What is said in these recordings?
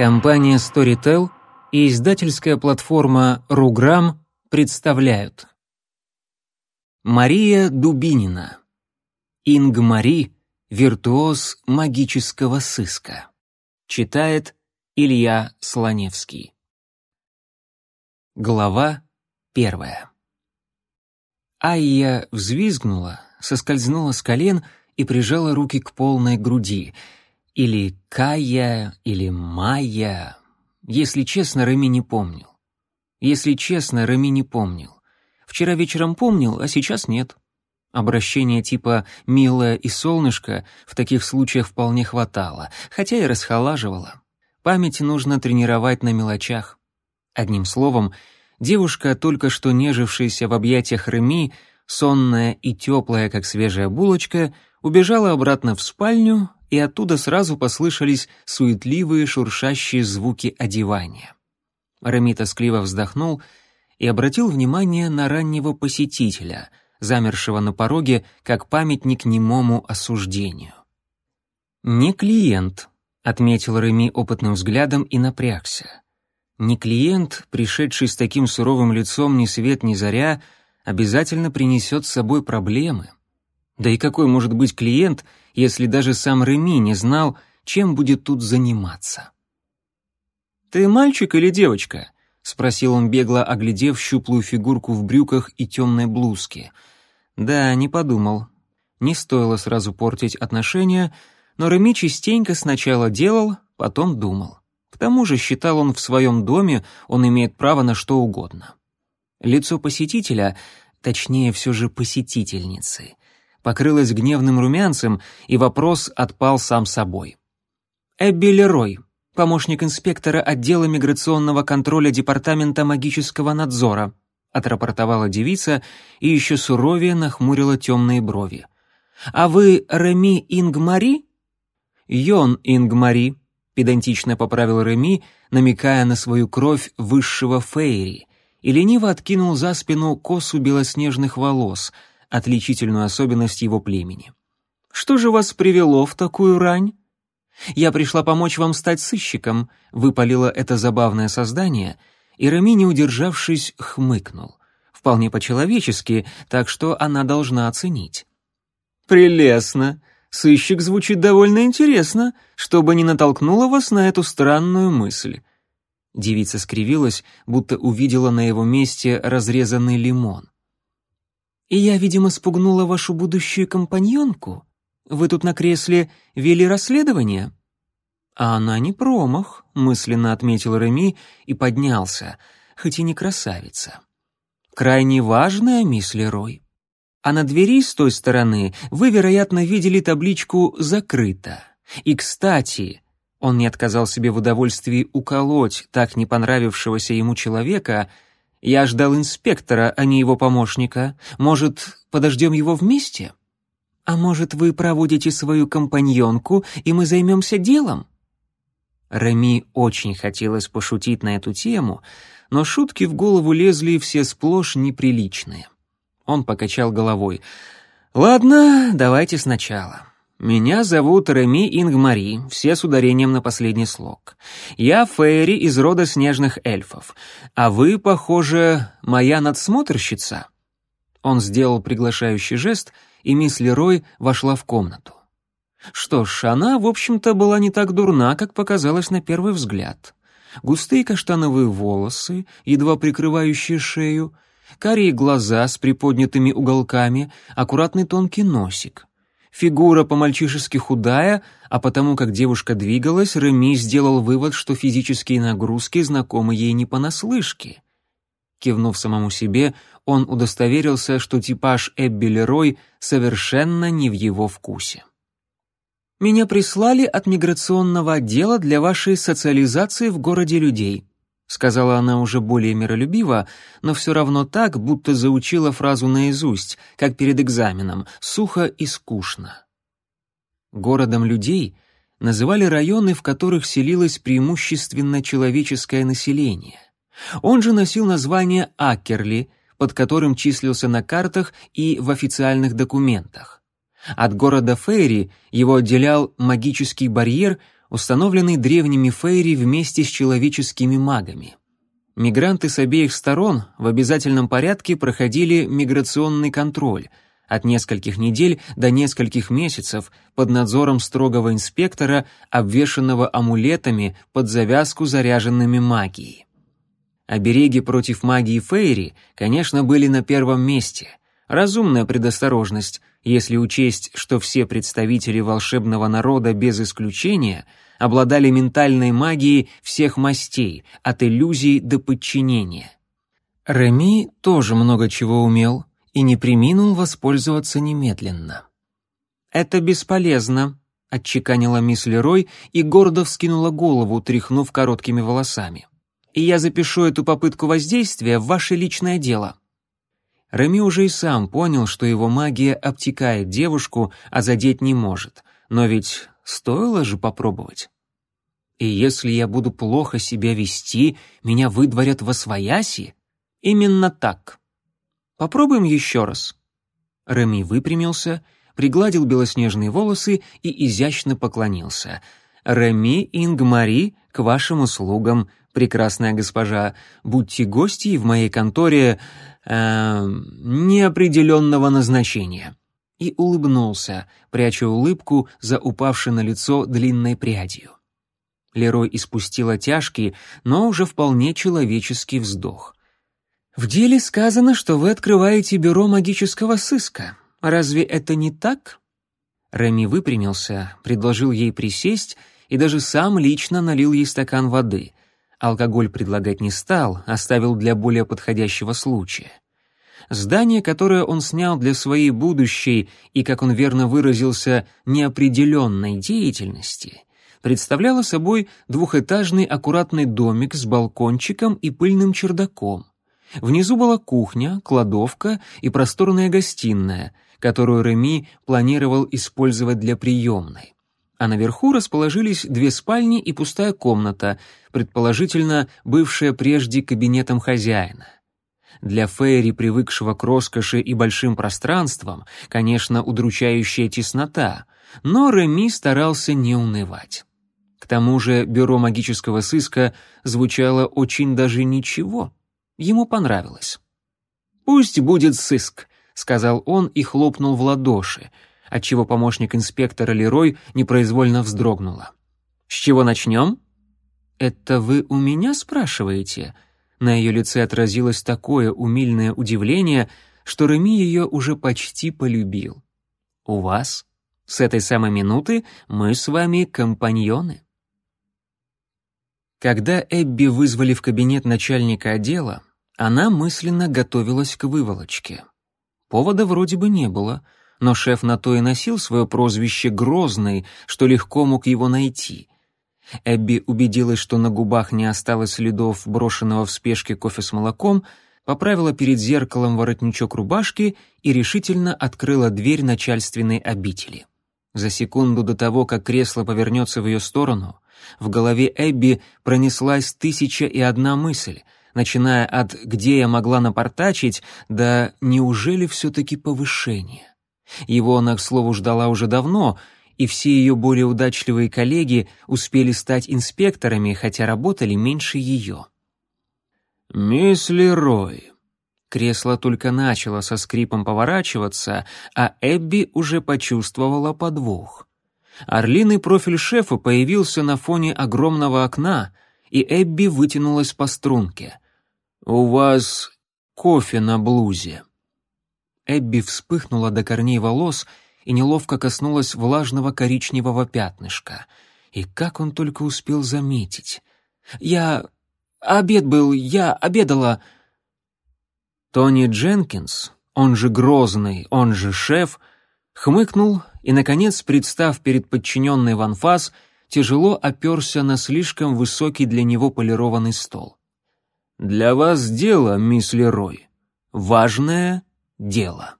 Компания Storytel и издательская платформа Руграм представляют. Мария Дубинина. Ингмари, виртуоз магического сыска. Читает Илья Слоневский. Глава первая. Айя взвизгнула, соскользнула с колен и прижала руки к полной груди — или Кая, или Майя. Если честно, Реми не помнил. Если честно, Реми не помнил. Вчера вечером помнил, а сейчас нет. Обращение типа «милая» и «солнышко» в таких случаях вполне хватало, хотя и расхолаживало. Память нужно тренировать на мелочах. Одним словом, девушка, только что нежившаяся в объятиях Реми, сонная и теплая, как свежая булочка, убежала обратно в спальню, и оттуда сразу послышались суетливые шуршащие звуки одевания. Реми тоскливо вздохнул и обратил внимание на раннего посетителя, замершего на пороге, как памятник немому осуждению. «Не клиент», — отметил Реми опытным взглядом и напрягся. «Не клиент, пришедший с таким суровым лицом ни свет ни заря, обязательно принесет с собой проблемы». Да и какой может быть клиент, если даже сам Реми не знал, чем будет тут заниматься? «Ты мальчик или девочка?» — спросил он бегло, оглядев щуплую фигурку в брюках и темной блузке. Да, не подумал. Не стоило сразу портить отношения, но Реми частенько сначала делал, потом думал. К тому же считал он в своем доме, он имеет право на что угодно. Лицо посетителя, точнее все же посетительницы, покрылась гневным румянцем, и вопрос отпал сам собой. Эбби Лерой, помощник инспектора отдела миграционного контроля Департамента магического надзора, отрапортовала девица и еще суровее нахмурила темные брови. «А вы Реми Ингмари?» «Йон Ингмари», — педантично поправил Реми, намекая на свою кровь высшего фейри, и лениво откинул за спину косу белоснежных волос — отличительную особенность его племени. «Что же вас привело в такую рань?» «Я пришла помочь вам стать сыщиком», — выпалило это забавное создание, и Рами, не удержавшись, хмыкнул. Вполне по-человечески, так что она должна оценить. «Прелестно. Сыщик звучит довольно интересно, чтобы не натолкнуло вас на эту странную мысль». Девица скривилась, будто увидела на его месте разрезанный лимон. И я, видимо, спугнула вашу будущую компаньонку. Вы тут на кресле вели расследование?» «А она не промах», — мысленно отметил Реми и поднялся, хоть и не красавица. «Крайне важная, мисс Лерой. А на двери с той стороны вы, вероятно, видели табличку «Закрыто». И, кстати, он не отказал себе в удовольствии уколоть так не понравившегося ему человека — я ждал инспектора, а не его помощника. Может, подождем его вместе? А может, вы проводите свою компаньонку, и мы займемся делом?» Реми очень хотелось пошутить на эту тему, но шутки в голову лезли все сплошь неприличные. Он покачал головой. «Ладно, давайте сначала. «Меня зовут Реми Ингмари, все с ударением на последний слог. Я Фейри из рода снежных эльфов, а вы, похоже, моя надсмотрщица». Он сделал приглашающий жест, и мисс Лерой вошла в комнату. Что ж, она, в общем-то, была не так дурна, как показалось на первый взгляд. Густые каштановые волосы, едва прикрывающие шею, карие глаза с приподнятыми уголками, аккуратный тонкий носик — Фигура по-мальчишески худая, а потому как девушка двигалась, Реми сделал вывод, что физические нагрузки знакомы ей не понаслышке. Кивнув самому себе, он удостоверился, что типаж Эбби Лерой совершенно не в его вкусе. «Меня прислали от миграционного отдела для вашей социализации в городе людей», сказала она уже более миролюбиво, но все равно так, будто заучила фразу наизусть, как перед экзаменом, сухо и скучно. Городом людей называли районы, в которых селилось преимущественно человеческое население. Он же носил название Акерли, под которым числился на картах и в официальных документах. От города Фейри его отделял магический барьер, установленный древними фейри вместе с человеческими магами. Мигранты с обеих сторон в обязательном порядке проходили миграционный контроль от нескольких недель до нескольких месяцев под надзором строгого инспектора, обвешанного амулетами под завязку заряженными магией. Обереги против магии Фейри, конечно, были на первом месте. Разумная предосторожность, если учесть, что все представители волшебного народа без исключения обладали ментальной магией всех мастей, от иллюзий до подчинения. Реми тоже много чего умел и не приминул воспользоваться немедленно. «Это бесполезно», — отчеканила мисс Лерой и гордо вскинула голову, тряхнув короткими волосами. «И я запишу эту попытку воздействия в ваше личное дело». Реми уже и сам понял, что его магия обтекает девушку, а задеть не может. Но ведь стоило же попробовать. И если я буду плохо себя вести, меня выдворят во свояси? Именно так. Попробуем еще раз. Реми выпрямился, пригладил белоснежные волосы и изящно поклонился. «Реми Ингмари, к вашим услугам, прекрасная госпожа. Будьте гостьей в моей конторе э, неопределенного назначения». И улыбнулся, пряча улыбку за упавшей на лицо длинной прядью. Лерой испустила тяжкий, но уже вполне человеческий вздох. «В деле сказано, что вы открываете бюро магического сыска. Разве это не так?» Реми выпрямился, предложил ей присесть и даже сам лично налил ей стакан воды. Алкоголь предлагать не стал, оставил для более подходящего случая. Здание, которое он снял для своей будущей и, как он верно выразился, неопределенной деятельности, представляло собой двухэтажный аккуратный домик с балкончиком и пыльным чердаком. Внизу была кухня, кладовка и просторная гостиная, которую Реми планировал использовать для приемной а наверху расположились две спальни и пустая комната, предположительно бывшая прежде кабинетом хозяина. Для Фейри, привыкшего к роскоши и большим пространствам, конечно, удручающая теснота, но Реми старался не унывать. К тому же бюро магического сыска звучало очень даже ничего. Ему понравилось. «Пусть будет сыск», — сказал он и хлопнул в ладоши — отчего помощник инспектора Лерой непроизвольно вздрогнула. «С чего начнем?» «Это вы у меня спрашиваете?» На ее лице отразилось такое умильное удивление, что Реми ее уже почти полюбил. «У вас? С этой самой минуты мы с вами компаньоны». Когда Эбби вызвали в кабинет начальника отдела, она мысленно готовилась к выволочке. Повода вроде бы не было — но шеф на то и носил свое прозвище «Грозный», что легко мог его найти. Эбби убедилась, что на губах не осталось следов брошенного в спешке кофе с молоком, поправила перед зеркалом воротничок рубашки и решительно открыла дверь начальственной обители. За секунду до того, как кресло повернется в ее сторону, в голове Эбби пронеслась тысяча и одна мысль, начиная от «где я могла напортачить» до «неужели все-таки повышение?». Его она, к слову, ждала уже давно, и все ее более удачливые коллеги успели стать инспекторами, хотя работали меньше ее. «Мисс Лерой». Кресло только начало со скрипом поворачиваться, а Эбби уже почувствовала подвох. Орлиный профиль шефа появился на фоне огромного окна, и Эбби вытянулась по струнке. «У вас кофе на блузе». Эбби вспыхнула до корней волос и неловко коснулась влажного коричневого пятнышка. И как он только успел заметить. «Я... обед был, я обедала...» Тони Дженкинс, он же Грозный, он же шеф, хмыкнул и, наконец, представ перед подчиненной Ванфас, тяжело оперся на слишком высокий для него полированный стол. «Для вас дело, мисс Лерой. Важное дело.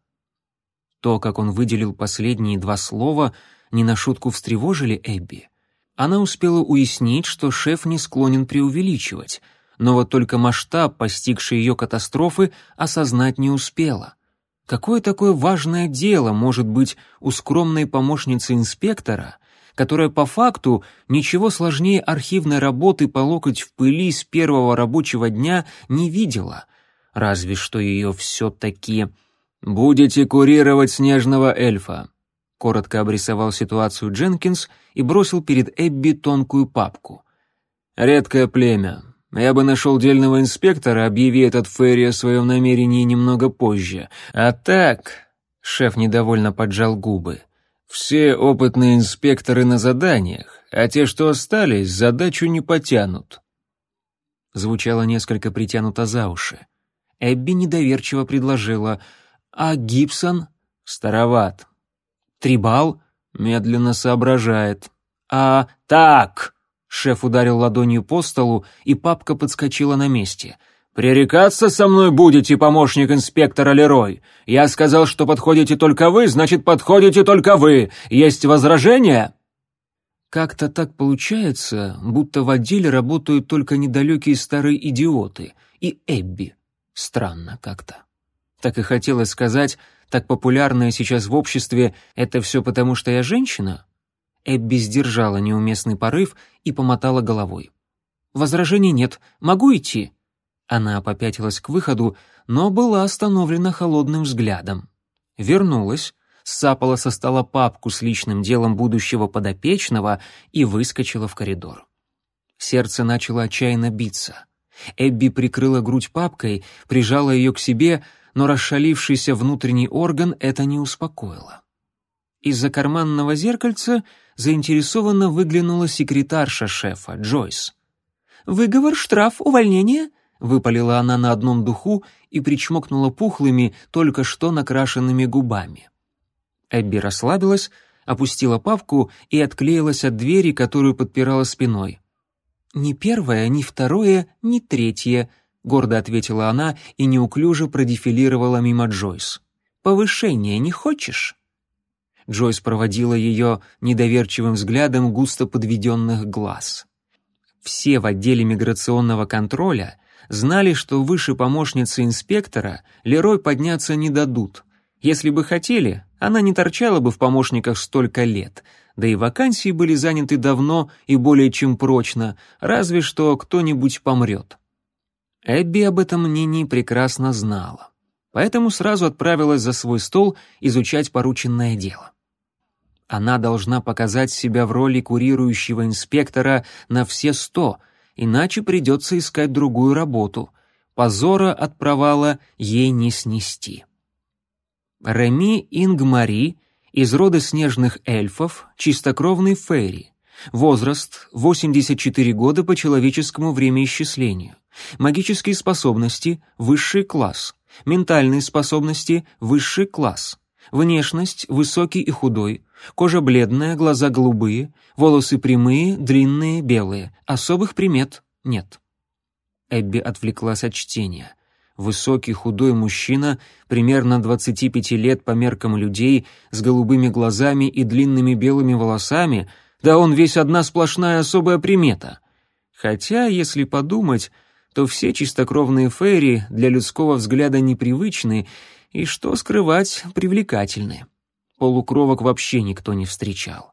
То, как он выделил последние два слова, не на шутку встревожили Эбби. Она успела уяснить, что шеф не склонен преувеличивать, но вот только масштаб, постигший ее катастрофы, осознать не успела. Какое такое важное дело может быть у скромной помощницы инспектора, которая по факту ничего сложнее архивной работы по локоть в пыли с первого рабочего дня не видела. Разве что ее все-таки... «Будете курировать снежного эльфа», — коротко обрисовал ситуацию Дженкинс и бросил перед Эбби тонкую папку. «Редкое племя. Я бы нашел дельного инспектора, объяви этот Ферри о своем намерении немного позже. А так...» — шеф недовольно поджал губы. «Все опытные инспекторы на заданиях, а те, что остались, задачу не потянут». Звучало несколько притянуто за уши. Эбби недоверчиво предложила — а Гибсон? Староват. Трибал? Медленно соображает. А так! Шеф ударил ладонью по столу, и папка подскочила на месте. «Пререкаться со мной будете, помощник инспектора Лерой? Я сказал, что подходите только вы, значит, подходите только вы. Есть возражения?» Как-то так получается, будто в отделе работают только недалекие старые идиоты и Эбби. Странно как-то. Так и хотелось сказать, так популярное сейчас в обществе «это все потому, что я женщина?» Эбби сдержала неуместный порыв и помотала головой. «Возражений нет. Могу идти?» Она попятилась к выходу, но была остановлена холодным взглядом. Вернулась, сапала со стола папку с личным делом будущего подопечного и выскочила в коридор. Сердце начало отчаянно биться. Эбби прикрыла грудь папкой, прижала ее к себе — но расшалившийся внутренний орган это не успокоило. Из-за карманного зеркальца заинтересованно выглянула секретарша шефа, Джойс. «Выговор, штраф, увольнение?» — выпалила она на одном духу и причмокнула пухлыми, только что накрашенными губами. Эбби расслабилась, опустила папку и отклеилась от двери, которую подпирала спиной. «Ни первое, ни второе, ни третье», — гордо ответила она и неуклюже продефилировала мимо Джойс. «Повышение не хочешь?» Джойс проводила ее недоверчивым взглядом густо подведенных глаз. Все в отделе миграционного контроля знали, что выше помощницы инспектора Лерой подняться не дадут. Если бы хотели, она не торчала бы в помощниках столько лет, да и вакансии были заняты давно и более чем прочно, разве что кто-нибудь помрет. Эбби об этом мнении прекрасно знала, поэтому сразу отправилась за свой стол изучать порученное дело. Она должна показать себя в роли курирующего инспектора на все сто, иначе придется искать другую работу. Позора от провала ей не снести. Реми Ингмари из рода снежных эльфов, чистокровный фейри. Возраст — 84 года по человеческому времяисчислению. Магические способности – высший класс. Ментальные способности – высший класс. Внешность – высокий и худой. Кожа бледная, глаза голубые, волосы прямые, длинные, белые. Особых примет нет. Эбби отвлеклась от чтения. Высокий худой мужчина, примерно 25 лет по меркам людей, с голубыми глазами и длинными белыми волосами, да он весь одна сплошная особая примета. Хотя, если подумать, то все чистокровные фейри для людского взгляда непривычны и, что скрывать, привлекательны. Полукровок вообще никто не встречал.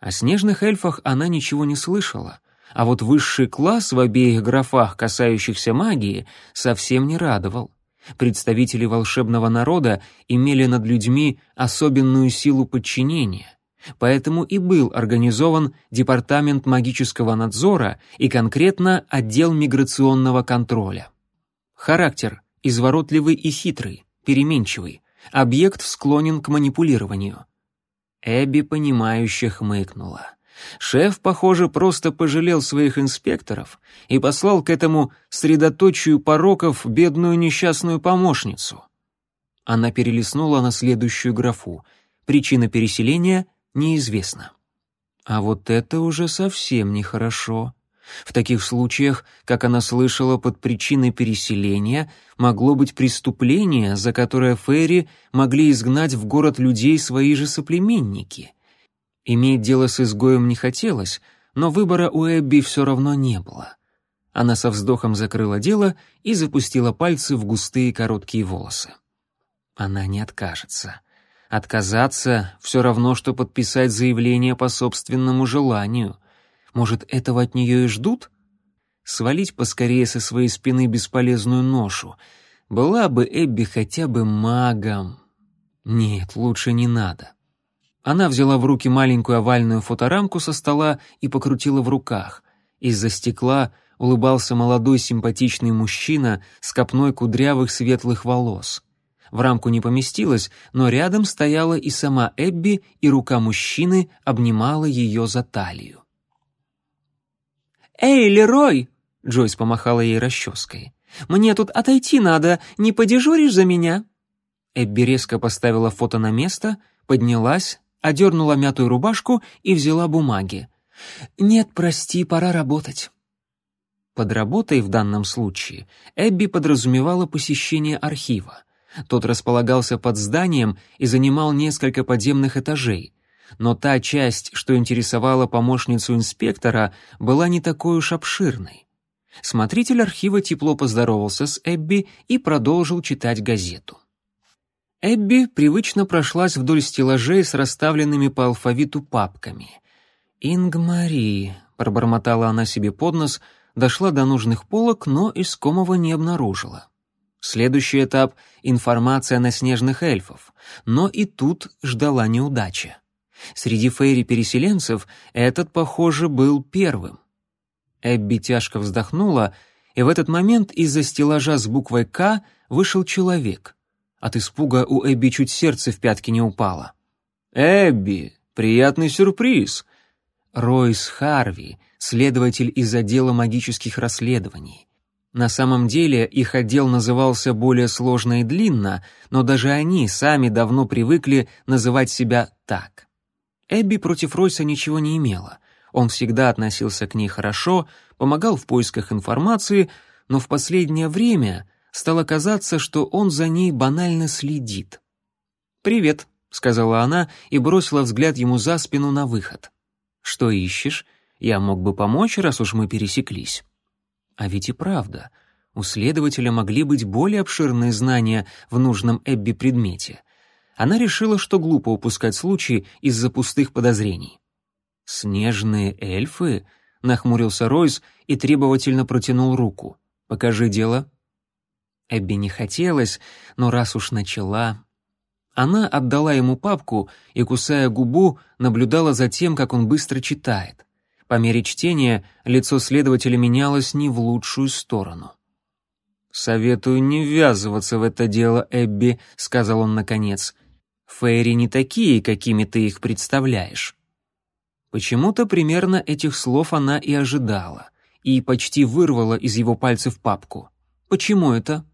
О снежных эльфах она ничего не слышала, а вот высший класс в обеих графах, касающихся магии, совсем не радовал. Представители волшебного народа имели над людьми особенную силу подчинения. Поэтому и был организован Департамент магического надзора и конкретно отдел миграционного контроля. Характер – изворотливый и хитрый, переменчивый, объект склонен к манипулированию. Эбби, понимающе хмыкнула. Шеф, похоже, просто пожалел своих инспекторов и послал к этому средоточию пороков бедную несчастную помощницу. Она перелистнула на следующую графу. Причина переселения – неизвестно. А вот это уже совсем нехорошо. В таких случаях, как она слышала под причиной переселения, могло быть преступление, за которое Ферри могли изгнать в город людей свои же соплеменники. Иметь дело с изгоем не хотелось, но выбора у Эбби все равно не было. Она со вздохом закрыла дело и запустила пальцы в густые короткие волосы. Она не откажется. Отказаться — все равно, что подписать заявление по собственному желанию. Может, этого от нее и ждут? Свалить поскорее со своей спины бесполезную ношу. Была бы Эбби хотя бы магом. Нет, лучше не надо. Она взяла в руки маленькую овальную фоторамку со стола и покрутила в руках. Из-за стекла улыбался молодой симпатичный мужчина с копной кудрявых светлых волос. В рамку не поместилась, но рядом стояла и сама Эбби, и рука мужчины обнимала ее за талию. «Эй, Лерой!» — Джойс помахала ей расческой. «Мне тут отойти надо, не подежуришь за меня?» Эбби резко поставила фото на место, поднялась, одернула мятую рубашку и взяла бумаги. «Нет, прости, пора работать». Под работой в данном случае Эбби подразумевала посещение архива. Тот располагался под зданием и занимал несколько подземных этажей. Но та часть, что интересовала помощницу инспектора, была не такой уж обширной. Смотритель архива тепло поздоровался с Эбби и продолжил читать газету. Эбби привычно прошлась вдоль стеллажей с расставленными по алфавиту папками. «Ингмари», — пробормотала она себе под нос — дошла до нужных полок, но искомого не обнаружила. Следующий этап — информация на снежных эльфов, но и тут ждала неудача. Среди фейри-переселенцев этот, похоже, был первым. Эбби тяжко вздохнула, и в этот момент из-за стеллажа с буквой «К» вышел человек. От испуга у Эбби чуть сердце в пятки не упало. «Эбби, приятный сюрприз!» Ройс Харви, следователь из отдела магических расследований. На самом деле их отдел назывался более сложно и длинно, но даже они сами давно привыкли называть себя так. Эбби против Ройса ничего не имела. Он всегда относился к ней хорошо, помогал в поисках информации, но в последнее время стало казаться, что он за ней банально следит. «Привет», — сказала она и бросила взгляд ему за спину на выход. «Что ищешь?» Я мог бы помочь, раз уж мы пересеклись. А ведь и правда, у следователя могли быть более обширные знания в нужном Эбби предмете. Она решила, что глупо упускать случай из-за пустых подозрений. «Снежные эльфы?» — нахмурился Ройс и требовательно протянул руку. «Покажи дело». Эбби не хотелось, но раз уж начала... Она отдала ему папку и, кусая губу, наблюдала за тем, как он быстро читает. По мере чтения лицо следователя менялось не в лучшую сторону. «Советую не ввязываться в это дело, Эбби», — сказал он наконец. «Фейри не такие, какими ты их представляешь». Почему-то примерно этих слов она и ожидала, и почти вырвала из его пальцев папку. «Почему это?»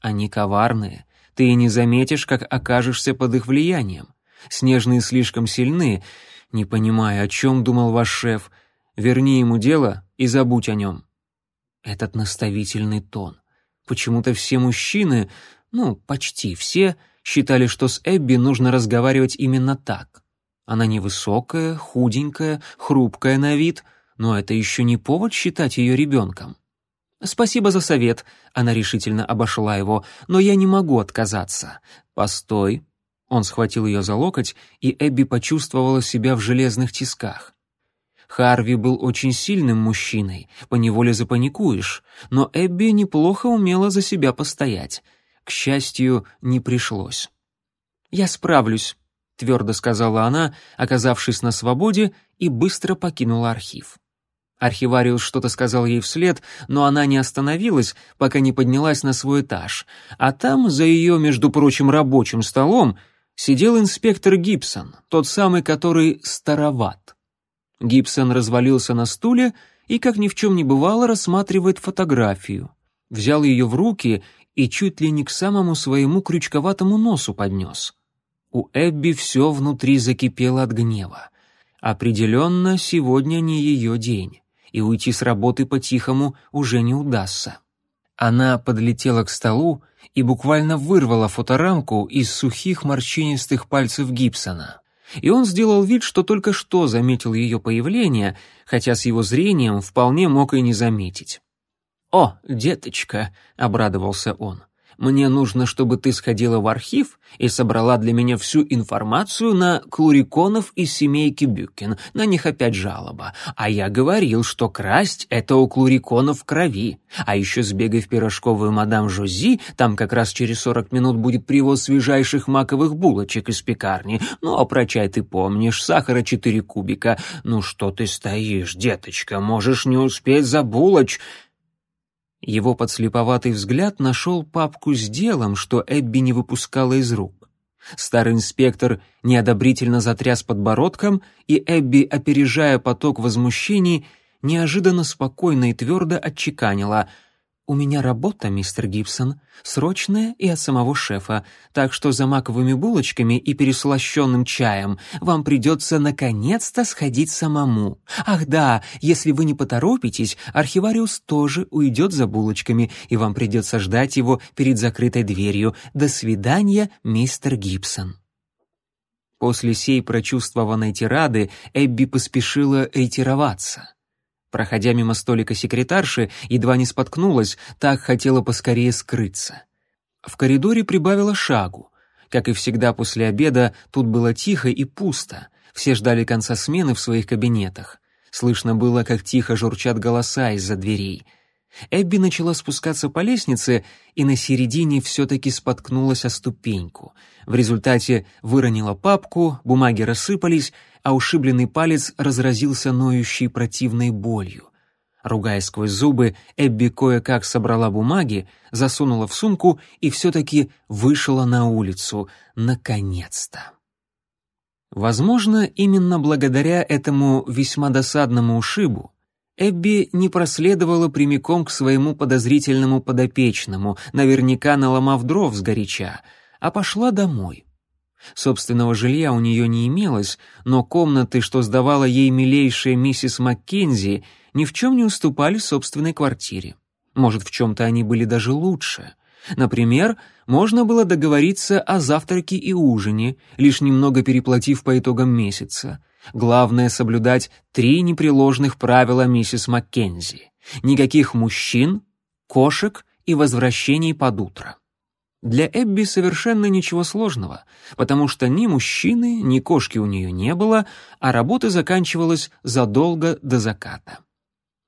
«Они коварные. Ты и не заметишь, как окажешься под их влиянием. Снежные слишком сильны. Не понимаю, о чем думал ваш шеф. Верни ему дело и забудь о нем». Этот наставительный тон. Почему-то все мужчины, ну, почти все, считали, что с Эбби нужно разговаривать именно так. Она невысокая, худенькая, хрупкая на вид, но это еще не повод считать ее ребенком. «Спасибо за совет», — она решительно обошла его, «но я не могу отказаться». «Постой». Он схватил ее за локоть, и Эбби почувствовала себя в железных тисках. Харви был очень сильным мужчиной, поневоле запаникуешь, но Эбби неплохо умела за себя постоять. К счастью, не пришлось. «Я справлюсь», — твердо сказала она, оказавшись на свободе, и быстро покинула архив. Архивариус что-то сказал ей вслед, но она не остановилась, пока не поднялась на свой этаж, а там, за ее, между прочим, рабочим столом, сидел инспектор Гибсон, тот самый, который староват. Гибсон развалился на стуле и, как ни в чем не бывало, рассматривает фотографию. Взял ее в руки и чуть ли не к самому своему крючковатому носу поднес. У Эбби все внутри закипело от гнева. Определенно, сегодня не ее день, и уйти с работы по-тихому уже не удастся. Она подлетела к столу и буквально вырвала фоторамку из сухих морщинистых пальцев Гибсона и он сделал вид, что только что заметил ее появление, хотя с его зрением вполне мог и не заметить. «О, деточка!» — обрадовался он. Мне нужно, чтобы ты сходила в архив и собрала для меня всю информацию на клуриконов из семейки Бюкин. На них опять жалоба. А я говорил, что красть — это у клуриконов крови. А еще сбегай в пирожковую мадам Жози, там как раз через сорок минут будет привоз свежайших маковых булочек из пекарни. Ну, а про чай ты помнишь, сахара четыре кубика. Ну что ты стоишь, деточка, можешь не успеть за булоч... Его подслеповатый взгляд нашел папку с делом, что Эбби не выпускала из рук. Старый инспектор неодобрительно затряс подбородком, и Эбби, опережая поток возмущений, неожиданно спокойно и твердо отчеканила — «У меня работа, мистер Гибсон, срочная и от самого шефа, так что за маковыми булочками и переслащенным чаем вам придется наконец-то сходить самому. Ах да, если вы не поторопитесь, архивариус тоже уйдет за булочками, и вам придется ждать его перед закрытой дверью. До свидания, мистер Гибсон». После сей прочувствованной тирады Эбби поспешила ретироваться. Проходя мимо столика секретарши, едва не споткнулась, так хотела поскорее скрыться. В коридоре прибавила шагу. Как и всегда после обеда, тут было тихо и пусто. Все ждали конца смены в своих кабинетах. Слышно было, как тихо журчат голоса из-за дверей — Эбби начала спускаться по лестнице и на середине все-таки споткнулась о ступеньку. В результате выронила папку, бумаги рассыпались, а ушибленный палец разразился ноющей противной болью. Ругаясь сквозь зубы, Эбби кое-как собрала бумаги, засунула в сумку и все-таки вышла на улицу. Наконец-то! Возможно, именно благодаря этому весьма досадному ушибу Эбби не проследовала прямиком к своему подозрительному подопечному, наверняка наломав дров сгоряча, а пошла домой. Собственного жилья у нее не имелось, но комнаты, что сдавала ей милейшая миссис Маккензи, ни в чем не уступали собственной квартире. Может, в чем-то они были даже лучше. Например, можно было договориться о завтраке и ужине, лишь немного переплатив по итогам месяца — Главное — соблюдать три непреложных правила миссис Маккензи. Никаких мужчин, кошек и возвращений под утро. Для Эбби совершенно ничего сложного, потому что ни мужчины, ни кошки у нее не было, а работа заканчивалась задолго до заката.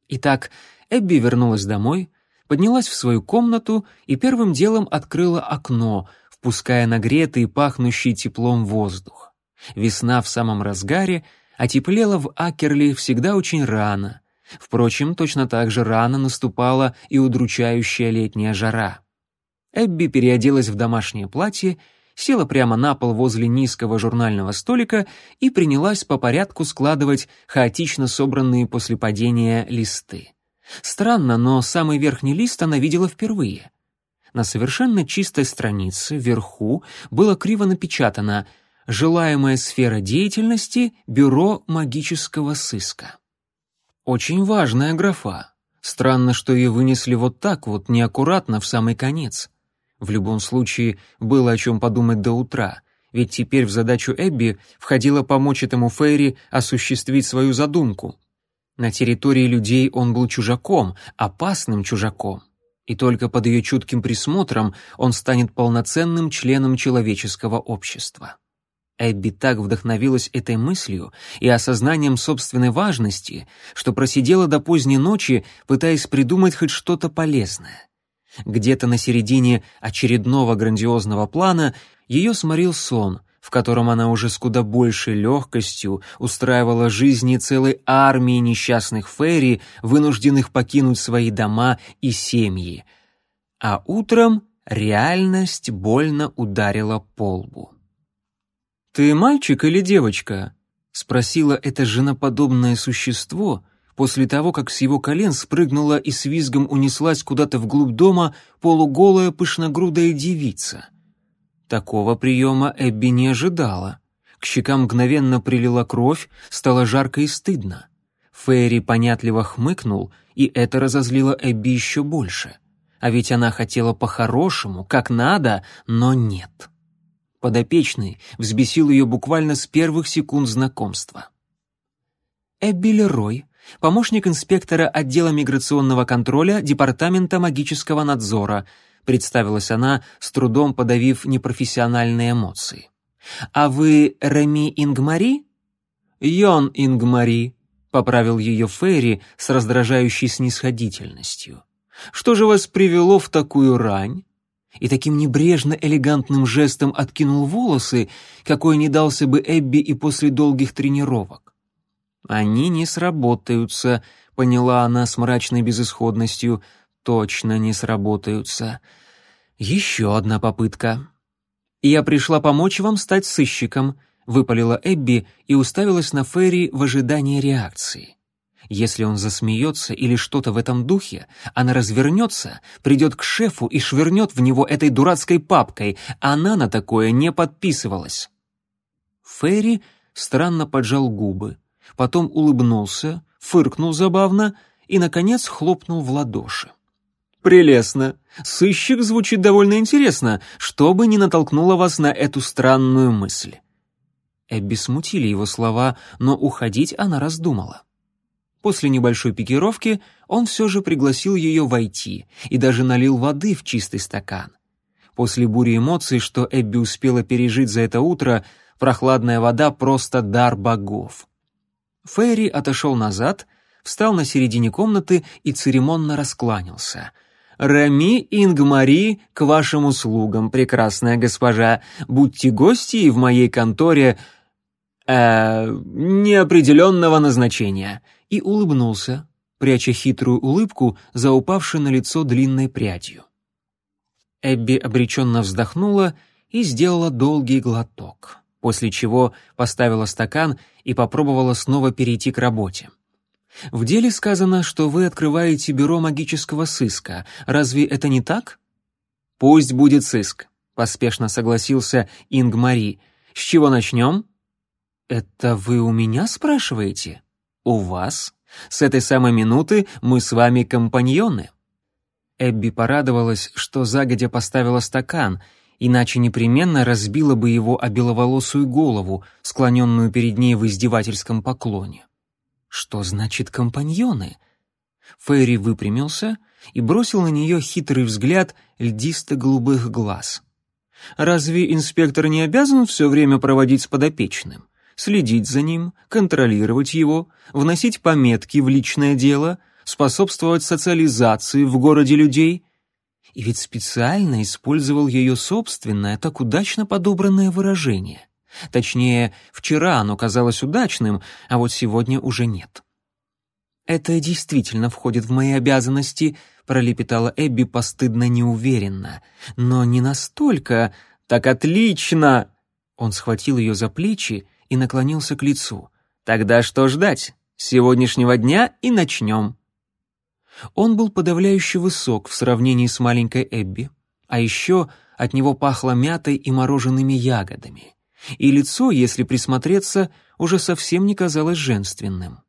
Итак, Эбби вернулась домой, поднялась в свою комнату и первым делом открыла окно, впуская нагретый, пахнущий теплом воздух. Весна в самом разгаре, а теплело в Акерли всегда очень рано. Впрочем, точно так же рано наступала и удручающая летняя жара. Эбби переоделась в домашнее платье, села прямо на пол возле низкого журнального столика и принялась по порядку складывать хаотично собранные после падения листы. Странно, но самый верхний лист она видела впервые. На совершенно чистой странице, вверху, было криво напечатано — желаемая сфера деятельности — бюро магического сыска. Очень важная графа. Странно, что ее вынесли вот так вот, неаккуратно, в самый конец. В любом случае, было о чем подумать до утра, ведь теперь в задачу Эбби входило помочь этому Фейри осуществить свою задумку. На территории людей он был чужаком, опасным чужаком. И только под ее чутким присмотром он станет полноценным членом человеческого общества. Эбби так вдохновилась этой мыслью и осознанием собственной важности, что просидела до поздней ночи, пытаясь придумать хоть что-то полезное. Где-то на середине очередного грандиозного плана ее сморил сон, в котором она уже с куда большей легкостью устраивала жизни целой армии несчастных фейри, вынужденных покинуть свои дома и семьи. А утром реальность больно ударила по лбу. «Ты мальчик или девочка?» — спросила это женоподобное существо после того, как с его колен спрыгнула и с визгом унеслась куда-то вглубь дома полуголая пышногрудая девица. Такого приема Эбби не ожидала. К щекам мгновенно прилила кровь, стало жарко и стыдно. Фейри понятливо хмыкнул, и это разозлило Эбби еще больше. А ведь она хотела по-хорошему, как надо, но нет. Подопечный взбесил ее буквально с первых секунд знакомства. Эбби Лерой, помощник инспектора отдела миграционного контроля Департамента магического надзора, — представилась она, с трудом подавив непрофессиональные эмоции. «А вы Реми Ингмари?» «Йон Ингмари», — поправил ее Ферри с раздражающей снисходительностью. «Что же вас привело в такую рань?» И таким небрежно-элегантным жестом откинул волосы, какой не дался бы Эбби и после долгих тренировок. «Они не сработаются», — поняла она с мрачной безысходностью. «Точно не сработаются. Еще одна попытка». «Я пришла помочь вам стать сыщиком», — выпалила Эбби и уставилась на Ферри в ожидании реакции. Если он засмеется или что-то в этом духе, она развернется, придет к шефу и швырнет в него этой дурацкой папкой, она на такое не подписывалась. Ферри странно поджал губы, потом улыбнулся, фыркнул забавно и, наконец, хлопнул в ладоши. «Прелестно. Сыщик звучит довольно интересно, что бы ни натолкнуло вас на эту странную мысль». Эбби смутили его слова, но уходить она раздумала. После небольшой пикировки он все же пригласил ее войти и даже налил воды в чистый стакан. После бури эмоций, что Эбби успела пережить за это утро, прохладная вода просто дар богов. Ферри отошел назад, встал на середине комнаты и церемонно раскланялся. «Рами Ингмари к вашим услугам, прекрасная госпожа. Будьте гости в моей конторе э, неопределенного назначения», и улыбнулся, пряча хитрую улыбку за упавшей на лицо длинной прядью. Эбби обреченно вздохнула и сделала долгий глоток, после чего поставила стакан и попробовала снова перейти к работе. «В деле сказано, что вы открываете бюро магического сыска. Разве это не так?» «Пусть будет сыск», — поспешно согласился Ингмари. «С чего начнем?» «Это вы у меня спрашиваете?» «У вас? С этой самой минуты мы с вами компаньоны». Эбби порадовалась, что загодя поставила стакан, иначе непременно разбила бы его о беловолосую голову, склоненную перед ней в издевательском поклоне. «Что значит компаньоны?» Фейри выпрямился и бросил на нее хитрый взгляд льдисто-голубых глаз. «Разве инспектор не обязан все время проводить с подопечным? следить за ним, контролировать его, вносить пометки в личное дело, способствовать социализации в городе людей. И ведь специально использовал ее собственное, так удачно подобранное выражение. Точнее, вчера оно казалось удачным, а вот сегодня уже нет. «Это действительно входит в мои обязанности», — пролепетала Эбби постыдно неуверенно. «Но не настолько...» «Так отлично!» Он схватил ее за плечи и наклонился к лицу. «Тогда что ждать? С сегодняшнего дня и начнем». Он был подавляюще высок в сравнении с маленькой Эбби, а еще от него пахло мятой и мороженными ягодами. И лицо, если присмотреться, уже совсем не казалось женственным.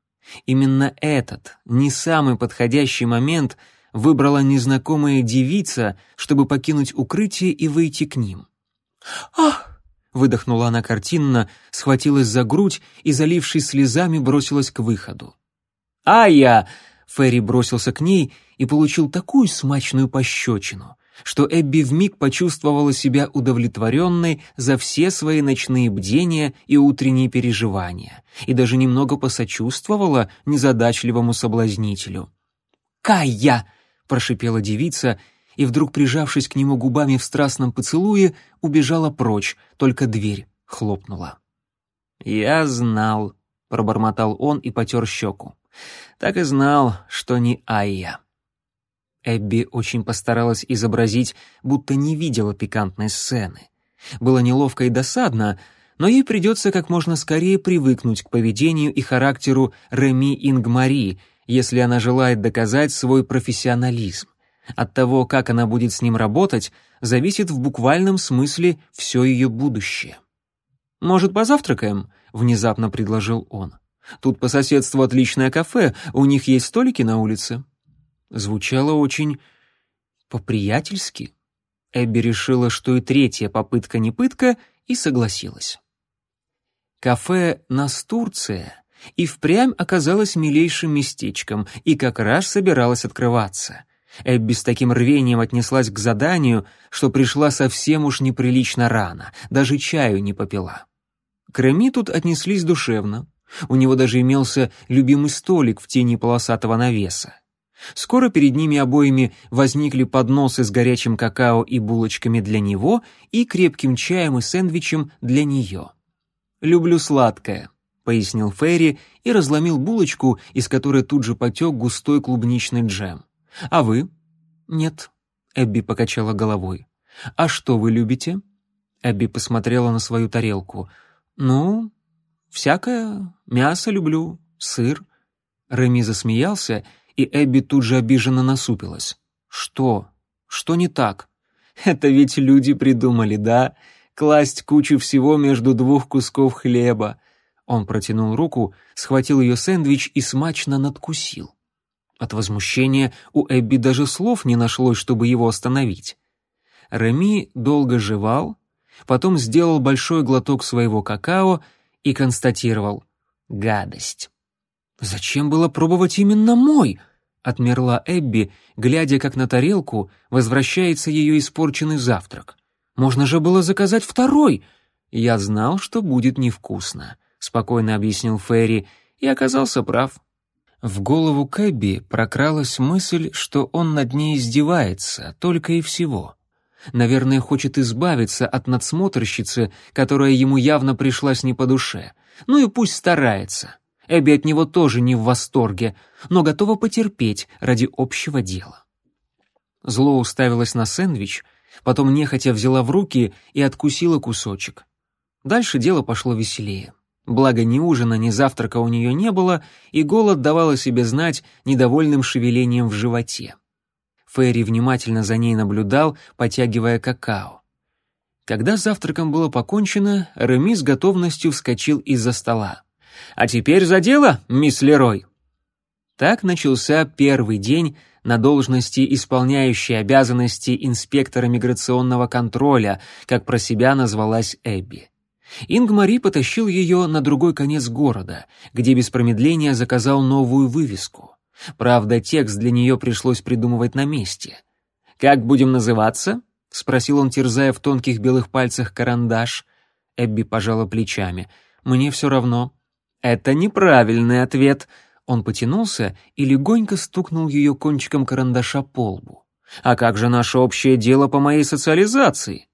Именно этот, не самый подходящий момент, выбрала незнакомая девица, чтобы покинуть укрытие и выйти к ним. «Ах!» выдохнула она картинно, схватилась за грудь и, залившись слезами, бросилась к выходу. «А я!» — Ферри бросился к ней и получил такую смачную пощечину, что Эбби вмиг почувствовала себя удовлетворенной за все свои ночные бдения и утренние переживания, и даже немного посочувствовала незадачливому соблазнителю. «Кая!» — прошипела девица — и вдруг, прижавшись к нему губами в страстном поцелуе, убежала прочь, только дверь хлопнула. «Я знал», — пробормотал он и потер щеку. «Так и знал, что не Айя». Эбби очень постаралась изобразить, будто не видела пикантной сцены. Было неловко и досадно, но ей придется как можно скорее привыкнуть к поведению и характеру Реми Ингмари, если она желает доказать свой профессионализм. От того, как она будет с ним работать, зависит в буквальном смысле все ее будущее. «Может, позавтракаем?» — внезапно предложил он. «Тут по соседству отличное кафе, у них есть столики на улице». Звучало очень по-приятельски. Эбби решила, что и третья попытка не пытка, и согласилась. Кафе «Настурция» и впрямь оказалось милейшим местечком и как раз собиралась открываться — Эбби с таким рвением отнеслась к заданию, что пришла совсем уж неприлично рано, даже чаю не попила. К тут отнеслись душевно. У него даже имелся любимый столик в тени полосатого навеса. Скоро перед ними обоими возникли подносы с горячим какао и булочками для него и крепким чаем и сэндвичем для нее. «Люблю сладкое», — пояснил Ферри и разломил булочку, из которой тут же потек густой клубничный джем. «А вы?» «Нет», — Эбби покачала головой. «А что вы любите?» Эбби посмотрела на свою тарелку. «Ну, всякое. Мясо люблю, сыр». Реми засмеялся и Эбби тут же обиженно насупилась. «Что? Что не так?» «Это ведь люди придумали, да? Класть кучу всего между двух кусков хлеба». Он протянул руку, схватил ее сэндвич и смачно надкусил. От возмущения у Эбби даже слов не нашлось, чтобы его остановить. Реми долго жевал, потом сделал большой глоток своего какао и констатировал «гадость». «Зачем было пробовать именно мой?» — отмерла Эбби, глядя, как на тарелку возвращается ее испорченный завтрак. «Можно же было заказать второй!» «Я знал, что будет невкусно», — спокойно объяснил Ферри, и оказался прав. В голову Кэбби прокралась мысль, что он над ней издевается, только и всего. Наверное, хочет избавиться от надсмотрщицы, которая ему явно пришлась не по душе. Ну и пусть старается. Эбби от него тоже не в восторге, но готова потерпеть ради общего дела. Зло уставилась на сэндвич, потом нехотя взяла в руки и откусила кусочек. Дальше дело пошло веселее. Благо ни ужина, ни завтрака у нее не было, и голод давал о себе знать недовольным шевелением в животе. Ферри внимательно за ней наблюдал, потягивая какао. Когда завтраком было покончено, Реми с готовностью вскочил из-за стола. А теперь за дело, мисс Лерой». Так начался первый день на должности исполняющей обязанности инспектора миграционного контроля, как про себя назвалась Эбби. Ингмари потащил ее на другой конец города, где без промедления заказал новую вывеску. Правда, текст для нее пришлось придумывать на месте. «Как будем называться?» — спросил он, терзая в тонких белых пальцах карандаш. Эбби пожала плечами. «Мне все равно. «Это неправильный ответ». Он потянулся и легонько стукнул ее кончиком карандаша по лбу. «А как же наше общее дело по моей социализации?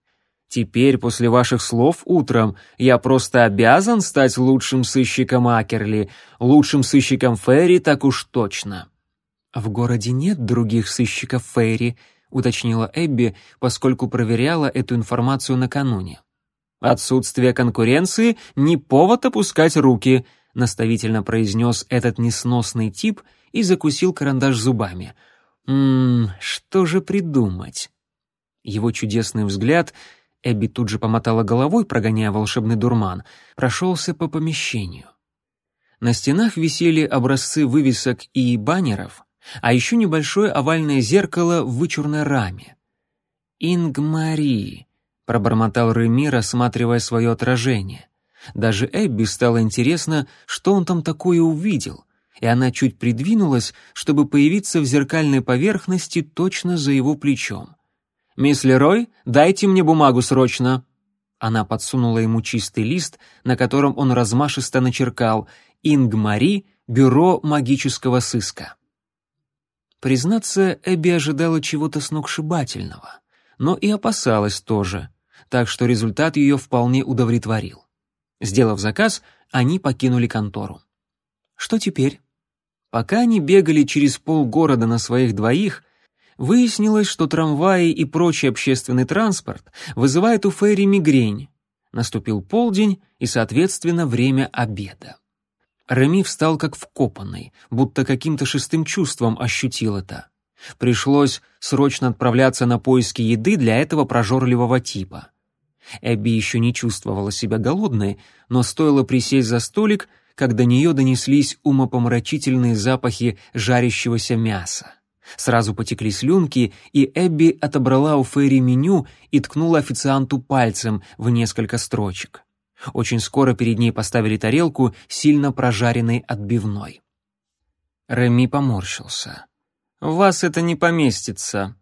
Теперь, после ваших слов утром, я просто обязан стать лучшим сыщиком Акерли, лучшим сыщиком Ферри так уж точно». «В городе нет других сыщиков Ферри», — уточнила Эбби, поскольку проверяла эту информацию накануне. «Отсутствие конкуренции — не повод опускать руки», — наставительно произнес этот несносный тип и закусил карандаш зубами. «Ммм, что же придумать?» Его чудесный взгляд, Эбби тут же помотала головой, прогоняя волшебный дурман, прошелся по помещению. На стенах висели образцы вывесок и баннеров, а еще небольшое овальное зеркало в вычурной раме. «Ингмари», — пробормотал Реми, рассматривая свое отражение. Даже Эбби стало интересно, что он там такое увидел, и она чуть придвинулась, чтобы появиться в зеркальной поверхности точно за его плечом. «Мисс Лерой, дайте мне бумагу срочно!» Она подсунула ему чистый лист, на котором он размашисто начеркал «Ингмари, бюро магического сыска». Признаться, Эбби ожидала чего-то сногсшибательного, но и опасалась тоже, так что результат ее вполне удовлетворил. Сделав заказ, они покинули контору. Что теперь? Пока они бегали через полгорода на своих двоих, выяснилось, что трамваи и прочий общественный транспорт вызывают у Ферри мигрень. Наступил полдень и, соответственно, время обеда. Реми встал как вкопанный, будто каким-то шестым чувством ощутил это. Пришлось срочно отправляться на поиски еды для этого прожорливого типа. Эбби еще не чувствовала себя голодной, но стоило присесть за столик, как до нее донеслись умопомрачительные запахи жарящегося мяса. Сразу потекли слюнки, и Эбби отобрала у Ферри меню и ткнула официанту пальцем в несколько строчек. Очень скоро перед ней поставили тарелку, сильно прожаренной отбивной. Реми поморщился. «В вас это не поместится».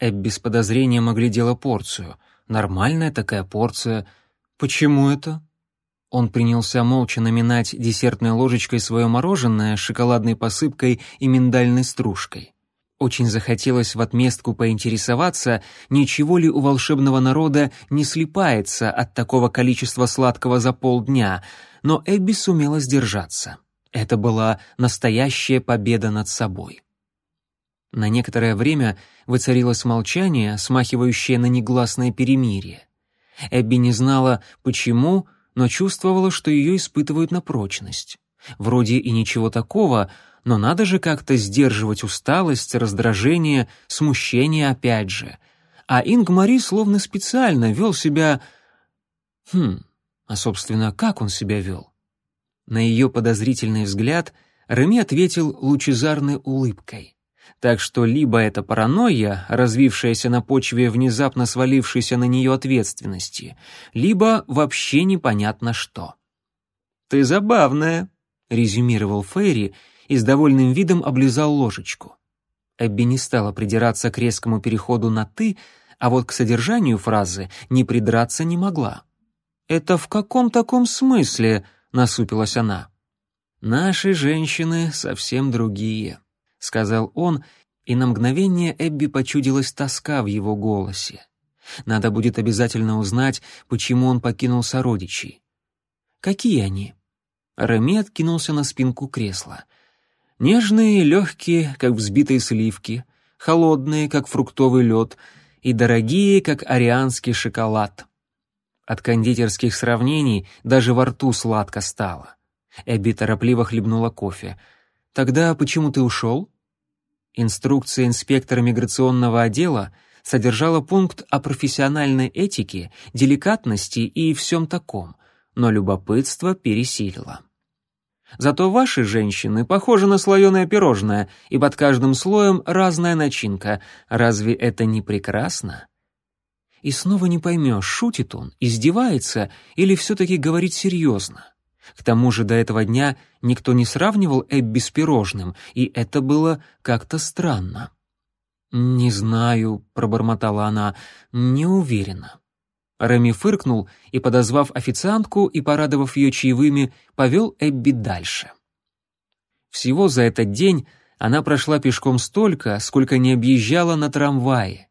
Эбби с подозрением оглядела порцию. «Нормальная такая порция. Почему это?» Он принялся молча наминать десертной ложечкой свое мороженое с шоколадной посыпкой и миндальной стружкой. Очень захотелось в отместку поинтересоваться, ничего ли у волшебного народа не слипается от такого количества сладкого за полдня, но Эбби сумела сдержаться. Это была настоящая победа над собой. На некоторое время воцарилось молчание, смахивающее на негласное перемирие. Эбби не знала, почему, но чувствовала, что ее испытывают на прочность. Вроде и ничего такого, но надо же как-то сдерживать усталость, раздражение, смущение опять же. А Ингмари словно специально вел себя... Хм, а, собственно, как он себя вел? На ее подозрительный взгляд Реми ответил лучезарной улыбкой. Так что либо это паранойя, развившаяся на почве внезапно свалившейся на нее ответственности, либо вообще непонятно что. «Ты забавная», — резюмировал Фейри и с довольным видом облизал ложечку. Эбби не стала придираться к резкому переходу на «ты», а вот к содержанию фразы не придраться не могла. «Это в каком таком смысле?» — насупилась она. «Наши женщины совсем другие», — сказал он, и на мгновение Эбби почудилась тоска в его голосе. Надо будет обязательно узнать, почему он покинул сородичей. «Какие они?» Реми откинулся на спинку кресла. «Нежные легкие, как взбитые сливки, холодные, как фруктовый лед, и дорогие, как арианский шоколад. От кондитерских сравнений даже во рту сладко стало. Эбби торопливо хлебнула кофе. «Тогда почему ты ушел?» Инструкция инспектора миграционного отдела содержала пункт о профессиональной этике, деликатности и всем таком, но любопытство пересилило. Зато ваши женщины похожи на слоеное пирожное, и под каждым слоем разная начинка. Разве это не прекрасно? И снова не поймешь, шутит он, издевается или все-таки говорит серьезно. К тому же до этого дня никто не сравнивал Эбби с пирожным, и это было как-то странно. «Не знаю», — пробормотала она, — «не уверена». Реми фыркнул и, подозвав официантку и порадовав ее чаевыми, повел Эбби дальше. Всего за этот день она прошла пешком столько, сколько не объезжала на трамвае.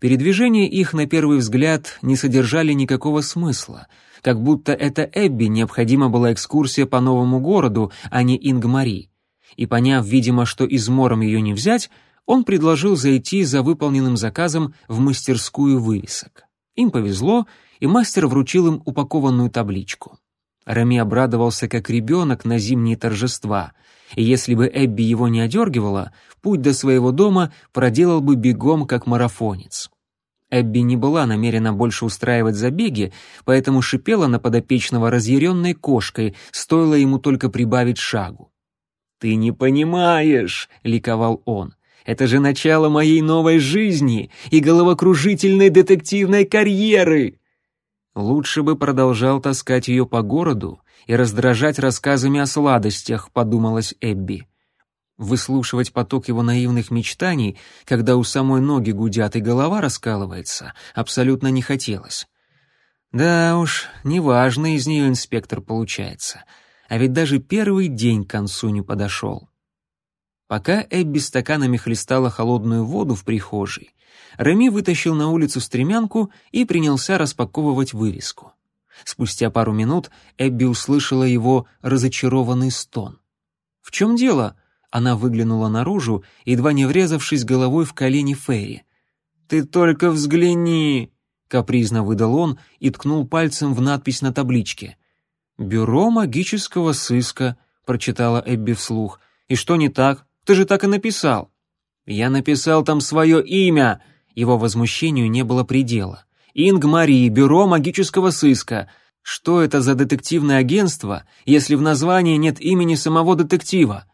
Передвижения их, на первый взгляд, не содержали никакого смысла, как будто это Эбби необходима была экскурсия по новому городу, а не Ингмари. И поняв, видимо, что измором ее не взять, он предложил зайти за выполненным заказом в мастерскую вывесок. Им повезло, и мастер вручил им упакованную табличку. Рами обрадовался как ребенок на зимние торжества, и если бы Эбби его не одергивала, путь до своего дома проделал бы бегом как марафонец. Эбби не была намерена больше устраивать забеги, поэтому шипела на подопечного разъяренной кошкой, стоило ему только прибавить шагу. «Ты не понимаешь!» — ликовал он. «Это же начало моей новой жизни и головокружительной детективной карьеры!» Лучше бы продолжал таскать ее по городу и раздражать рассказами о сладостях, подумалась Эбби. Выслушивать поток его наивных мечтаний, когда у самой ноги гудят и голова раскалывается, абсолютно не хотелось. Да уж, неважно из нее инспектор получается. А ведь даже первый день к концу не подошел. Пока Эбби стаканами хлестала холодную воду в прихожей, Реми вытащил на улицу стремянку и принялся распаковывать вывеску. Спустя пару минут Эбби услышала его разочарованный стон. «В чем дело?» Она выглянула наружу, едва не врезавшись головой в колени Ферри. «Ты только взгляни!» — капризно выдал он и ткнул пальцем в надпись на табличке. «Бюро магического сыска», — прочитала Эбби вслух. «И что не так? Ты же так и написал». «Я написал там свое имя!» Его возмущению не было предела. «Инг Мари, бюро магического сыска. Что это за детективное агентство, если в названии нет имени самого детектива?»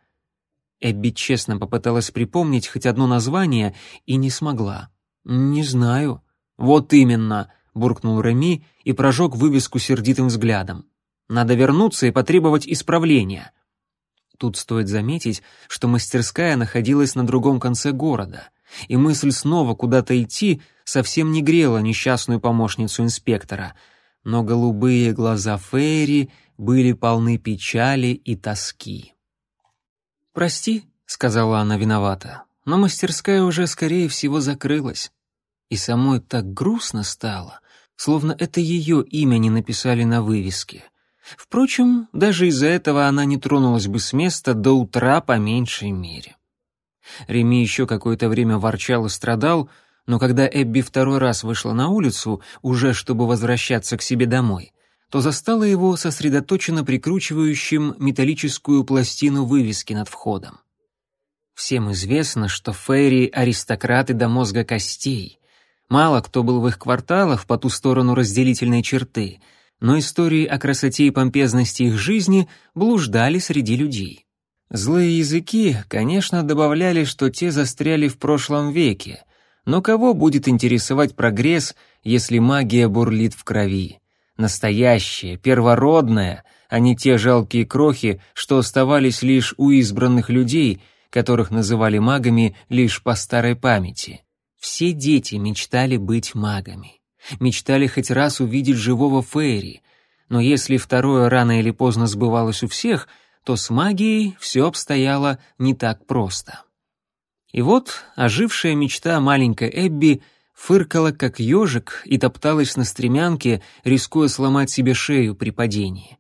Эбби честно попыталась припомнить хоть одно название и не смогла. «Не знаю». «Вот именно», — буркнул Реми и прожег вывеску сердитым взглядом. «Надо вернуться и потребовать исправления». Тут стоит заметить, что мастерская находилась на другом конце города, и мысль снова куда-то идти совсем не грела несчастную помощницу инспектора, но голубые глаза Фейри были полны печали и тоски. «Прости», — сказала она виновата, — «но мастерская уже, скорее всего, закрылась». И самой так грустно стало, словно это ее имя не написали на вывеске. Впрочем, даже из-за этого она не тронулась бы с места до утра по меньшей мере. Реми еще какое-то время ворчал и страдал, но когда Эбби второй раз вышла на улицу, уже чтобы возвращаться к себе домой, то застала его сосредоточенно прикручивающим металлическую пластину вывески над входом. Всем известно, что Фейри — аристократы до мозга костей. Мало кто был в их кварталах по ту сторону разделительной черты, но истории о красоте и помпезности их жизни блуждали среди людей. Злые языки, конечно, добавляли, что те застряли в прошлом веке, но кого будет интересовать прогресс, если магия бурлит в крови? Настоящая, первородная, а не те жалкие крохи, что оставались лишь у избранных людей, которых называли магами лишь по старой памяти. Все дети мечтали быть магами. Мечтали хоть раз увидеть живого Фейри, но если второе рано или поздно сбывалось у всех — то с магией все обстояло не так просто. И вот ожившая мечта маленькой Эбби фыркала как ежик и топталась на стремянке, рискуя сломать себе шею при падении.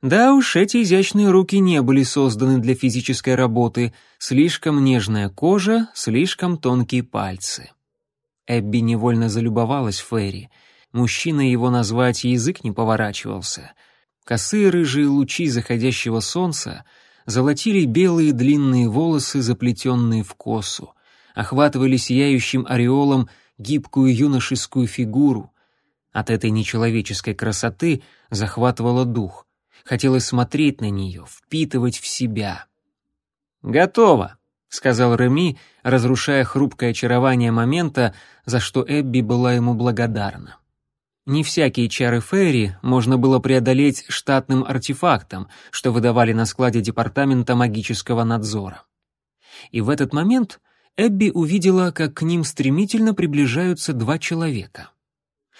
Да уж, эти изящные руки не были созданы для физической работы, слишком нежная кожа, слишком тонкие пальцы. Эбби невольно залюбовалась Ферри. Мужчина его назвать язык не поворачивался — Косые рыжие лучи заходящего солнца золотили белые длинные волосы, заплетенные в косу, охватывали сияющим ореолом гибкую юношескую фигуру. От этой нечеловеческой красоты захватывало дух. Хотелось смотреть на нее, впитывать в себя. «Готово», — сказал Реми, разрушая хрупкое очарование момента, за что Эбби была ему благодарна. Не всякие чары Фейри можно было преодолеть штатным артефактом, что выдавали на складе департамента магического надзора. И в этот момент Эбби увидела, как к ним стремительно приближаются два человека.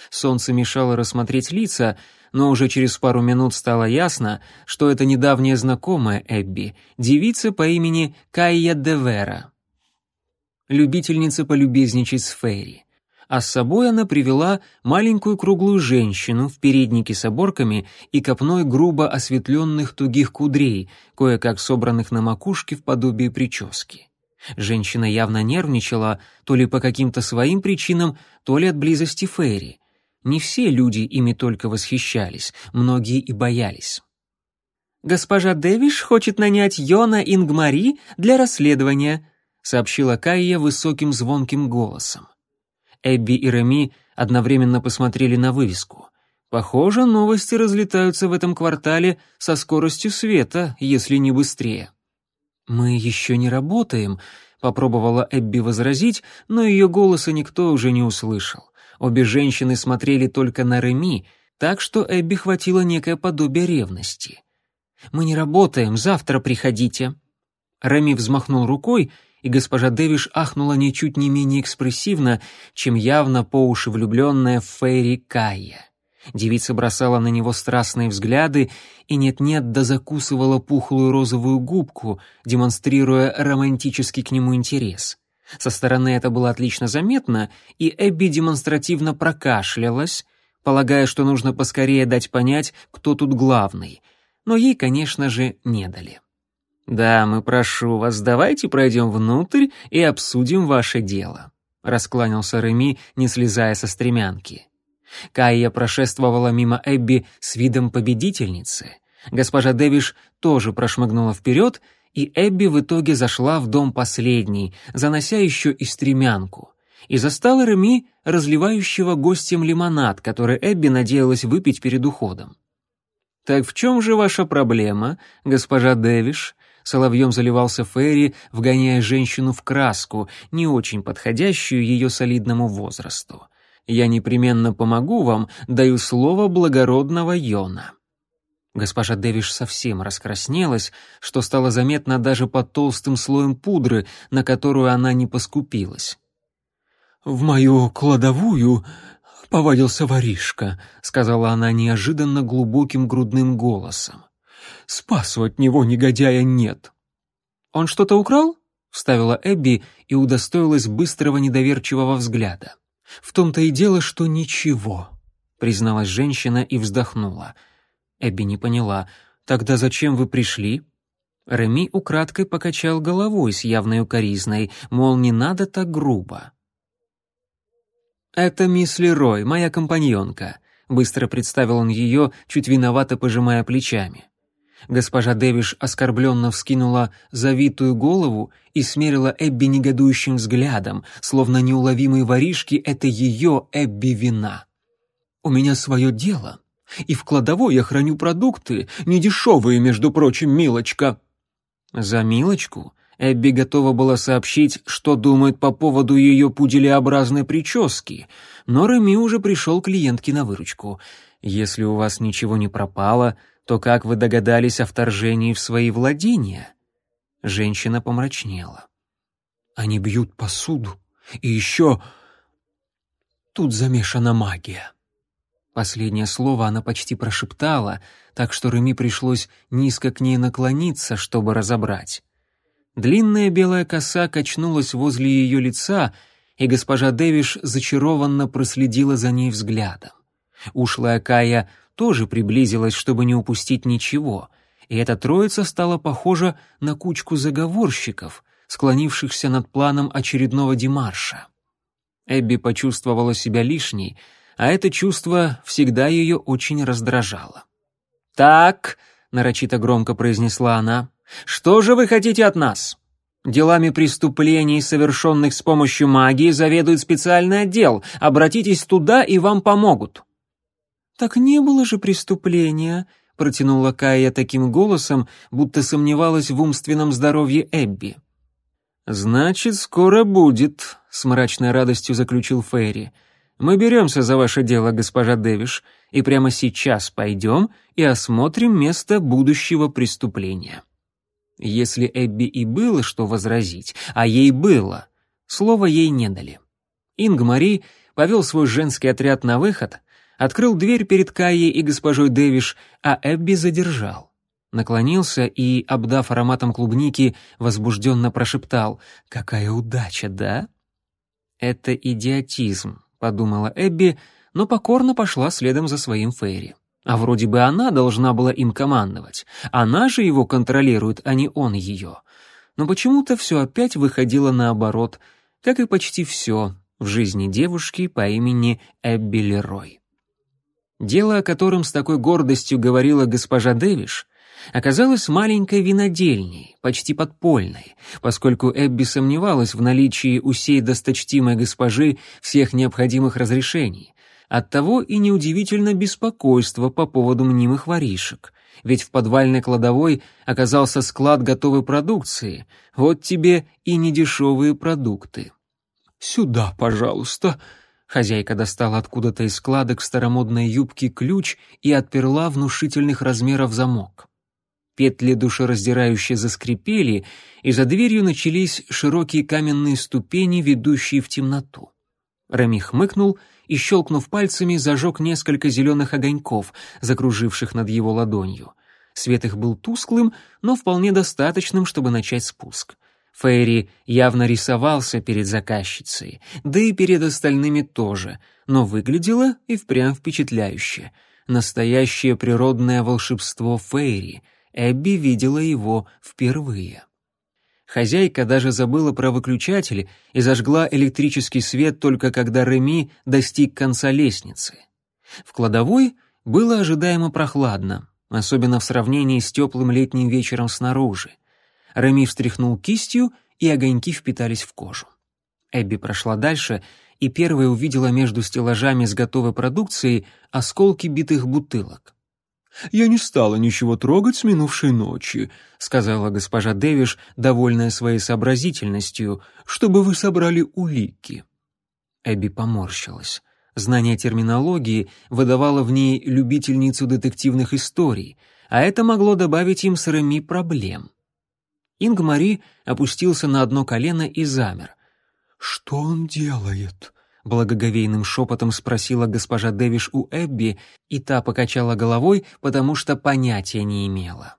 Солнце мешало рассмотреть лица, но уже через пару минут стало ясно, что это недавняя знакомая Эбби, девица по имени Кайя Девера. Любительница полюбезничать с Фейри а с собой она привела маленькую круглую женщину в переднике с оборками и копной грубо осветленных тугих кудрей, кое-как собранных на макушке в подобии прически. Женщина явно нервничала, то ли по каким-то своим причинам, то ли от близости Фейри. Не все люди ими только восхищались, многие и боялись. «Госпожа Дэвиш хочет нанять Йона Ингмари для расследования», сообщила Кайя высоким звонким голосом. Эбби и Реми одновременно посмотрели на вывеску. Похоже, новости разлетаются в этом квартале со скоростью света, если не быстрее. «Мы еще не работаем», — попробовала Эбби возразить, но ее голоса никто уже не услышал. Обе женщины смотрели только на Реми, так что Эбби хватило некое подобие ревности. «Мы не работаем, завтра приходите». Реми взмахнул рукой, и госпожа Дэвиш ахнула ничуть не менее экспрессивно, чем явно по уши влюбленная в Фейри Кайя. Девица бросала на него страстные взгляды и нет-нет да закусывала пухлую розовую губку, демонстрируя романтический к нему интерес. Со стороны это было отлично заметно, и Эбби демонстративно прокашлялась, полагая, что нужно поскорее дать понять, кто тут главный. Но ей, конечно же, не дали. «Дамы, прошу вас, давайте пройдем внутрь и обсудим ваше дело», — раскланялся Реми, не слезая со стремянки. Кайя прошествовала мимо Эбби с видом победительницы. Госпожа Дэвиш тоже прошмыгнула вперед, и Эбби в итоге зашла в дом последней, занося еще и стремянку, и застала Реми, разливающего гостям лимонад, который Эбби надеялась выпить перед уходом. «Так в чем же ваша проблема, госпожа Дэвиш?» Соловьем заливался Ферри, вгоняя женщину в краску, не очень подходящую ее солидному возрасту. «Я непременно помогу вам, даю слово благородного Йона». Госпожа Дэвиш совсем раскраснелась, что стало заметно даже под толстым слоем пудры, на которую она не поскупилась. «В мою кладовую повадился воришка», — сказала она неожиданно глубоким грудным голосом. «Спасу от него негодяя нет». «Он что-то украл?» — вставила Эбби и удостоилась быстрого недоверчивого взгляда. «В том-то и дело, что ничего», — призналась женщина и вздохнула — Эбби не поняла. «Тогда зачем вы пришли?» Реми украдкой покачал головой с явной укоризной, мол, не надо так грубо. «Это мисс Лерой, моя компаньонка», — быстро представил он ее, чуть виновато пожимая плечами. Госпожа Дэвиш оскорбленно вскинула завитую голову и смерила Эбби негодующим взглядом, словно неуловимые воришки — это ее Эбби вина. «У меня свое дело», и в кладовой я храню продукты, недешевые, между прочим, милочка». За милочку Эбби готова была сообщить, что думает по поводу ее пуделеобразной прически, но Реми уже пришел клиентке на выручку. «Если у вас ничего не пропало, то как вы догадались о вторжении в свои владения?» Женщина помрачнела. «Они бьют посуду, и еще...» «Тут замешана магия». Последнее слово она почти прошептала, так что Реми пришлось низко к ней наклониться, чтобы разобрать. Длинная белая коса качнулась возле ее лица, и госпожа Дэвиш зачарованно проследила за ней взглядом. Ушлая Кая тоже приблизилась, чтобы не упустить ничего, и эта троица стала похожа на кучку заговорщиков, склонившихся над планом очередного демарша. Эбби почувствовала себя лишней — а это чувство всегда ее очень раздражало. «Так», — нарочито громко произнесла она, — «что же вы хотите от нас?» Делами преступлений, совершенных с помощью магии, заведует специальный отдел. Обратитесь туда, и вам помогут». «Так не было же преступления», — протянула Кая таким голосом, будто сомневалась в умственном здоровье Эбби. «Значит, скоро будет», — с мрачной радостью заключил Ферри. Мы беремся за ваше дело, госпожа Дэвиш, и прямо сейчас пойдем и осмотрим место будущего преступления». Если Эбби и было что возразить, а ей было, слова ей не дали. Ингмари повел свой женский отряд на выход, открыл дверь перед Кайей и госпожой Дэвиш, а Эбби задержал. Наклонился и, обдав ароматом клубники, возбужденно прошептал «Какая удача, да?» «Это идиотизм», подумала Эбби, но покорно пошла следом за своим Фейри. А вроде бы она должна была им командовать. Она же его контролирует, а не он ее. Но почему-то все опять выходило наоборот, как и почти все в жизни девушки по имени Эбби Лерой. Дело, о котором с такой гордостью говорила госпожа Дэвиш, оказалась маленькой винодельней, почти подпольной, поскольку Эбби сомневалась в наличии у сей досточтимой госпожи всех необходимых разрешений. Оттого и неудивительно беспокойство по поводу мнимых воришек, ведь в подвальной кладовой оказался склад готовой продукции, вот тебе и недешевые продукты. «Сюда, пожалуйста», Хозяйка достала откуда-то из складок старомодной юбки ключ и отперла внушительных размеров замок. Петли душераздирающе заскрипели, и за дверью начались широкие каменные ступени, ведущие в темноту. Рами хмыкнул и, щелкнув пальцами, зажег несколько зеленых огоньков, закруживших над его ладонью. Свет их был тусклым, но вполне достаточным, чтобы начать спуск. Фейри явно рисовался перед заказчицей, да и перед остальными тоже, но выглядело и впрямь впечатляюще. Настоящее природное волшебство Фейри — Эбби видела его впервые. Хозяйка даже забыла про выключатель и зажгла электрический свет только когда Реми достиг конца лестницы. В кладовой было ожидаемо прохладно, особенно в сравнении с теплым летним вечером снаружи. Реми встряхнул кистью, и огоньки впитались в кожу. Эбби прошла дальше и первая увидела между стеллажами с готовой продукцией осколки битых бутылок. «Я не стала ничего трогать с минувшей ночи», — сказала госпожа Дэвиш, довольная своей сообразительностью, «чтобы вы собрали улики». Эбби поморщилась. Знание терминологии выдавало в ней любительницу детективных историй, а это могло добавить им с Реми проблем. Ингмари опустился на одно колено и замер. «Что он делает?» — благоговейным шепотом спросила госпожа Дэвиш у Эбби, и та покачала головой, потому что понятия не имела.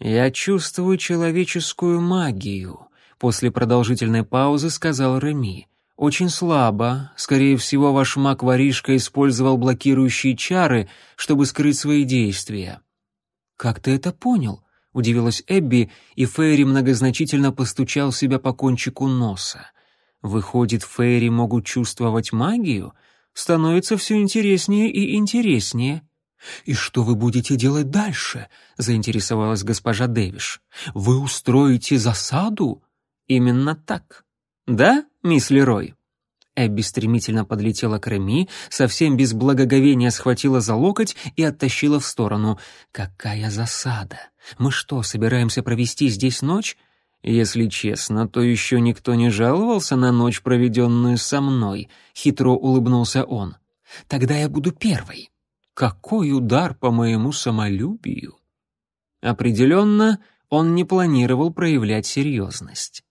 «Я чувствую человеческую магию», — после продолжительной паузы сказал Реми. «Очень слабо. Скорее всего, ваш маг-воришка использовал блокирующие чары, чтобы скрыть свои действия». «Как ты это понял?» — удивилась Эбби, и Фейри многозначительно постучал себя по кончику носа. «Выходит, Фейри могут чувствовать магию? Становится все интереснее и интереснее». «И что вы будете делать дальше?» — заинтересовалась госпожа Дэвиш. «Вы устроите засаду?» «Именно так. Да, мисс Лерой?» Эбби стремительно подлетела к Реми, совсем без благоговения схватила за локоть и оттащила в сторону. «Какая засада! Мы что, собираемся провести здесь ночь?» «Если честно, то еще никто не жаловался на ночь, проведенную со мной», — хитро улыбнулся он. «Тогда я буду первой». Какой удар по моему самолюбию! Определенно, он не планировал проявлять серьезность.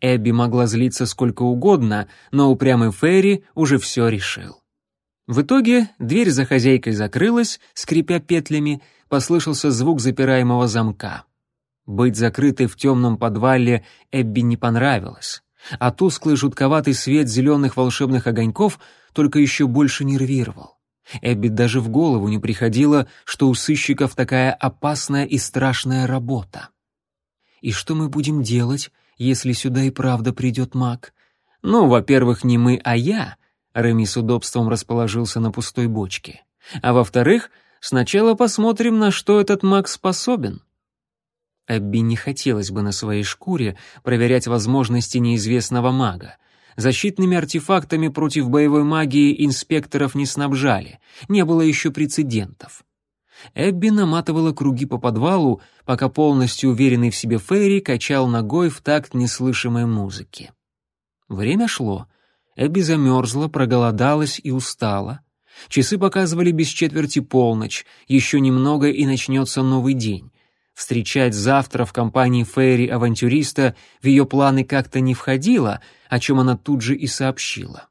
Эбби могла злиться сколько угодно, но упрямый Ферри уже все решил. В итоге дверь за хозяйкой закрылась, скрипя петлями, послышался звук запираемого замка. Быть закрытой в темном подвале Эбби не понравилось, а тусклый жутковатый свет зеленых волшебных огоньков только еще больше нервировал. Эбби даже в голову не приходило, что у сыщиков такая опасная и страшная работа. «И что мы будем делать, если сюда и правда придет маг?» «Ну, во-первых, не мы, а я», — Реми с удобством расположился на пустой бочке. «А во-вторых, сначала посмотрим, на что этот маг способен». Эбби не хотелось бы на своей шкуре проверять возможности неизвестного мага, Защитными артефактами против боевой магии инспекторов не снабжали, не было еще прецедентов. Эбби наматывала круги по подвалу, пока полностью уверенный в себе Ферри качал ногой в такт неслышимой музыки. Время шло. Эбби замерзла, проголодалась и устала. Часы показывали без четверти полночь, еще немного и начнется новый день. Встречать завтра в компании Фейри авантюриста в ее планы как-то не входило, о чем она тут же и сообщила.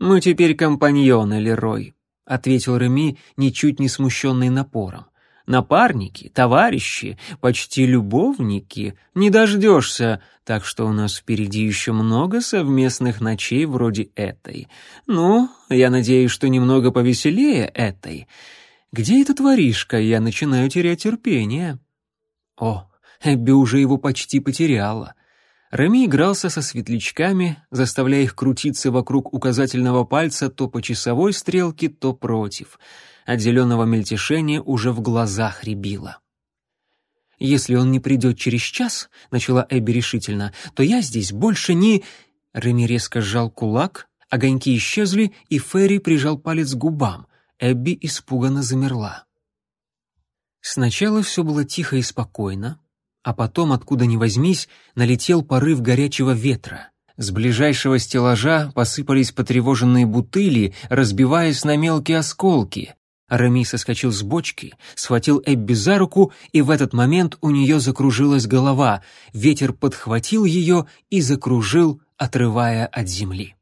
«Мы теперь компаньоны, Лерой», — ответил Реми, ничуть не смущенный напором. «Напарники, товарищи, почти любовники, не дождешься, так что у нас впереди еще много совместных ночей вроде этой. Ну, я надеюсь, что немного повеселее этой. Где этот воришка? Я начинаю терять терпение. О, Эбби уже его почти потеряла. Реми игрался со светлячками, заставляя их крутиться вокруг указательного пальца то по часовой стрелке, то против. От зеленого мельтешения уже в глазах рябило. «Если он не придет через час», — начала Эбби решительно, — «то я здесь больше не...» Реми резко сжал кулак, огоньки исчезли, и Ферри прижал палец к губам. Эбби испуганно замерла. Сначала все было тихо и спокойно, а потом, откуда ни возьмись, налетел порыв горячего ветра. С ближайшего стеллажа посыпались потревоженные бутыли, разбиваясь на мелкие осколки. Рами соскочил с бочки, схватил Эбби за руку, и в этот момент у нее закружилась голова. Ветер подхватил ее и закружил, отрывая от земли.